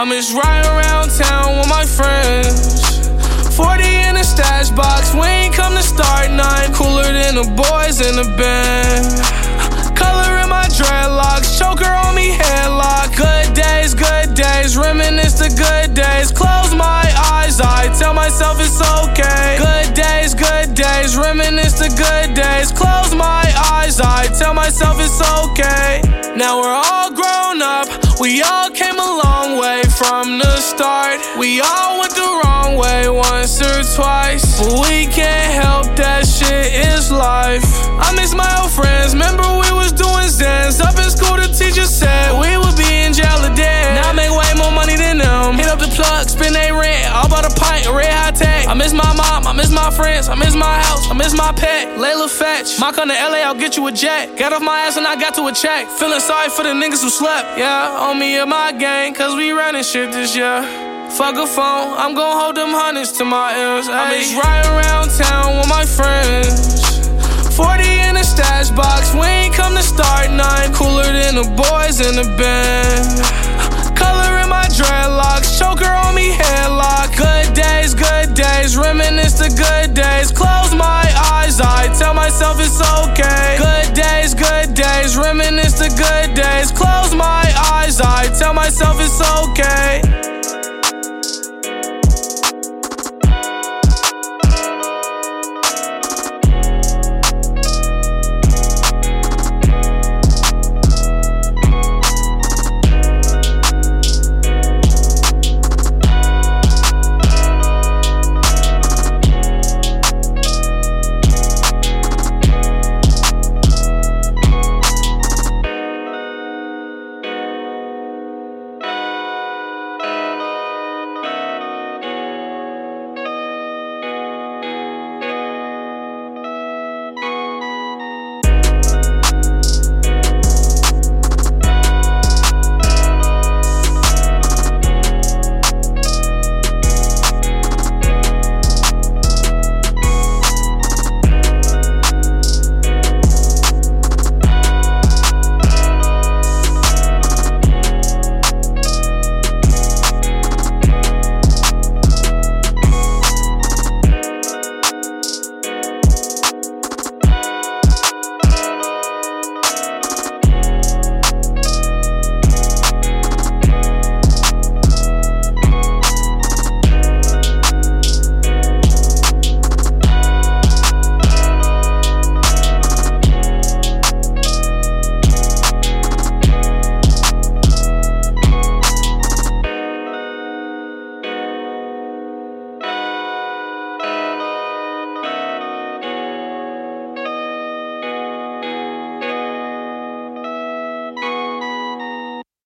I'm just riding around town with my friends. 40 in a stash box, we ain't come to start nine. Cooler than the boys in the band. Color in my dreadlocks, choker on me, headlock. Good days, good days, reminisce the good days. Close my eyes, I tell myself it's okay. Good days, good days, reminisce the good days. Close my eyes, I tell myself it's okay. Now we're all grown up, we all the start. We all went the wrong way once or twice, but we can't help that shit is life. I miss my old friends, remember we was doing Zans. Up in school, the teacher said we would be in jail or dead. Now I make way more money than them. Hit up the plug, spend they rent, all about a pint, red miss my mom, I miss my friends, I miss my house, I miss my pet. Layla Fetch, Mock on the LA, I'll get you a jet. Got off my ass and I got to a check. Feeling sorry for the niggas who slept. Yeah, on me and my gang, cause we running shit this year. Fuck a phone, I'm gon' hold them hundreds to my ears. I'm just riding around town with my friends. 40 in a stash box, we ain't come to start nine. Cooler than the boys in the band. Myself it's okay.